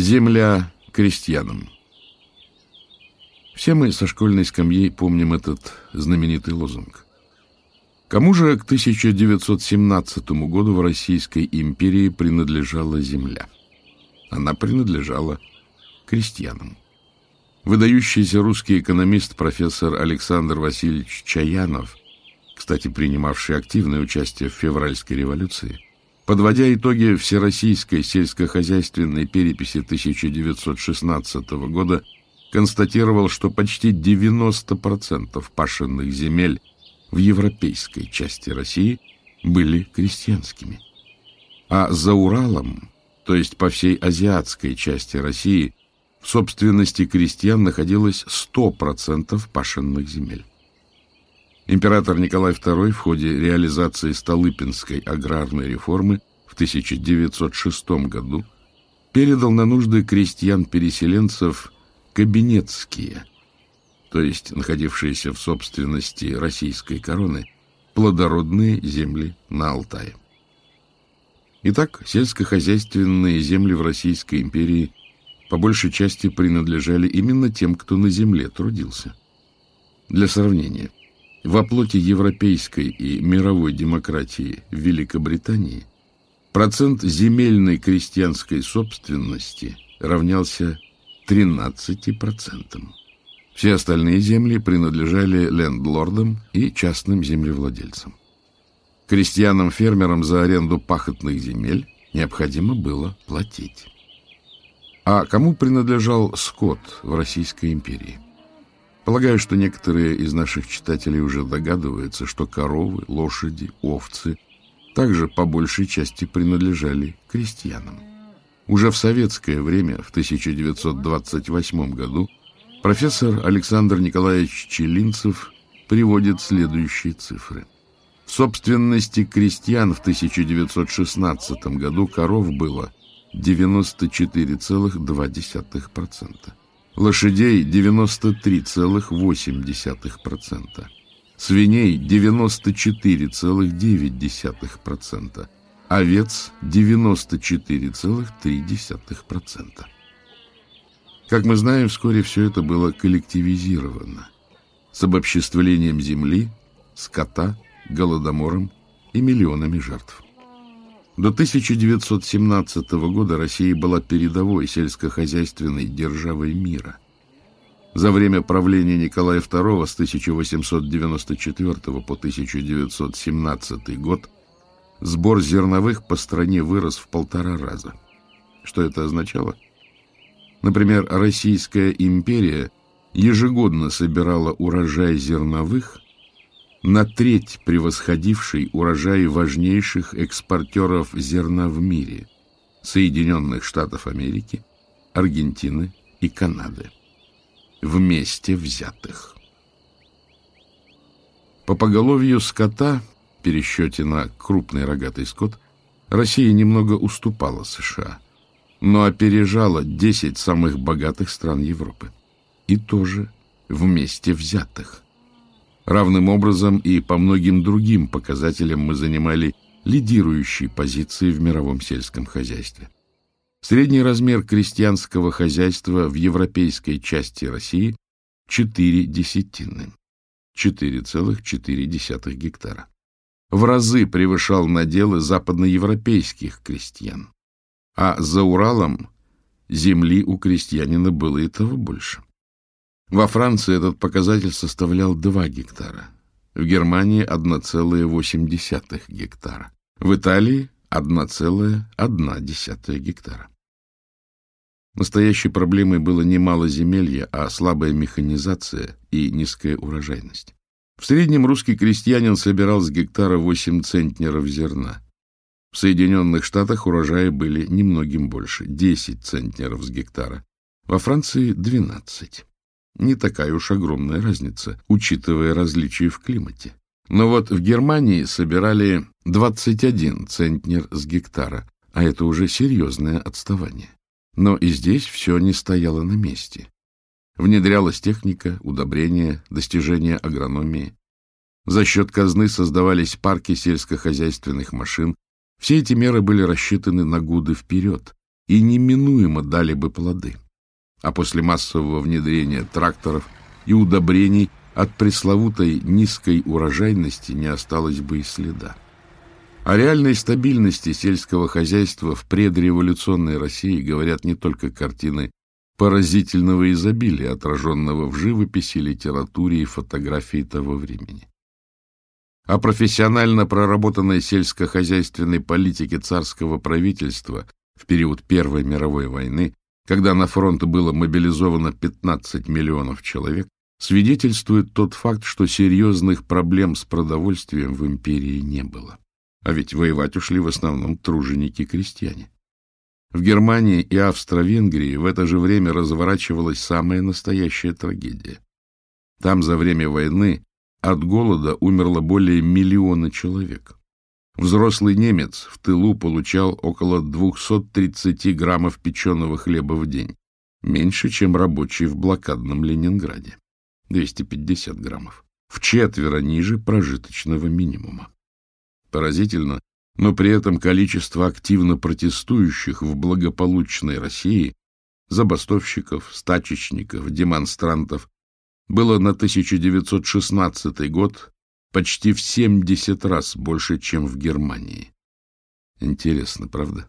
Земля крестьянам. Все мы со школьной скамьи помним этот знаменитый лозунг. Кому же к 1917 году в Российской империи принадлежала земля? Она принадлежала крестьянам. Выдающийся русский экономист профессор Александр Васильевич Чаянов, кстати, принимавший активное участие в февральской революции, Подводя итоги Всероссийской сельскохозяйственной переписи 1916 года, констатировал, что почти 90% пашенных земель в европейской части России были крестьянскими. А за Уралом, то есть по всей азиатской части России, в собственности крестьян находилось 100% пашенных земель. Император Николай II в ходе реализации Столыпинской аграрной реформы в 1906 году передал на нужды крестьян-переселенцев кабинетские, то есть находившиеся в собственности российской короны, плодородные земли на Алтае. Итак, сельскохозяйственные земли в Российской империи по большей части принадлежали именно тем, кто на земле трудился. Для сравнения – воплоте европейской и мировой демократии Великобритании процент земельной крестьянской собственности равнялся 13%. Все остальные земли принадлежали лендлордам и частным землевладельцам. Крестьянам-фермерам за аренду пахотных земель необходимо было платить. А кому принадлежал скот в Российской империи? Полагаю, что некоторые из наших читателей уже догадываются, что коровы, лошади, овцы также по большей части принадлежали крестьянам. Уже в советское время, в 1928 году, профессор Александр Николаевич Челинцев приводит следующие цифры. В собственности крестьян в 1916 году коров было 94,2% лошадей 93,8%, свиней 94,9%, овец 94,3%. Как мы знаем, вскоре все это было коллективизировано с обобществлением земли, скота, голодомором и миллионами жертв. До 1917 года Россия была передовой сельскохозяйственной державой мира. За время правления Николая II с 1894 по 1917 год сбор зерновых по стране вырос в полтора раза. Что это означало? Например, Российская империя ежегодно собирала урожай зерновых – на треть превосходивший урожаи важнейших экспортеров зерна в мире – Соединенных Штатов Америки, Аргентины и Канады, вместе взятых. По поголовью скота, пересчете на крупный рогатый скот, Россия немного уступала США, но опережала 10 самых богатых стран Европы. И тоже вместе взятых – Равным образом и по многим другим показателям мы занимали лидирующие позиции в мировом сельском хозяйстве. Средний размер крестьянского хозяйства в европейской части России – 4 десятины, 4,4 гектара. В разы превышал наделы западноевропейских крестьян, а за Уралом земли у крестьянина было и того больше. Во Франции этот показатель составлял 2 гектара, в Германии 1,8 гектара, в Италии 1,1 гектара. Настоящей проблемой было не малоземелье, а слабая механизация и низкая урожайность. В среднем русский крестьянин собирал с гектара 8 центнеров зерна. В Соединенных Штатах урожаи были немногим больше – 10 центнеров с гектара. Во Франции – 12. не такая уж огромная разница, учитывая различия в климате. Но вот в Германии собирали 21 центнер с гектара, а это уже серьезное отставание. Но и здесь все не стояло на месте. Внедрялась техника, удобрения, достижения агрономии. За счет казны создавались парки сельскохозяйственных машин. Все эти меры были рассчитаны на годы вперед и неминуемо дали бы плоды а после массового внедрения тракторов и удобрений от пресловутой низкой урожайности не осталось бы и следа. О реальной стабильности сельского хозяйства в предреволюционной России говорят не только картины поразительного изобилия, отраженного в живописи, литературе и фотографии того времени. О профессионально проработанной сельскохозяйственной политике царского правительства в период Первой мировой войны когда на фронт было мобилизовано 15 миллионов человек, свидетельствует тот факт, что серьезных проблем с продовольствием в империи не было. А ведь воевать ушли в основном труженики-крестьяне. В Германии и Австро-Венгрии в это же время разворачивалась самая настоящая трагедия. Там за время войны от голода умерло более миллиона человек. Взрослый немец в тылу получал около 230 граммов печеного хлеба в день, меньше, чем рабочий в блокадном Ленинграде — 250 граммов, в четверо ниже прожиточного минимума. Поразительно, но при этом количество активно протестующих в благополучной России забастовщиков, стачечников, демонстрантов было на 1916 год почти в 70 раз больше, чем в Германии. Интересно, правда?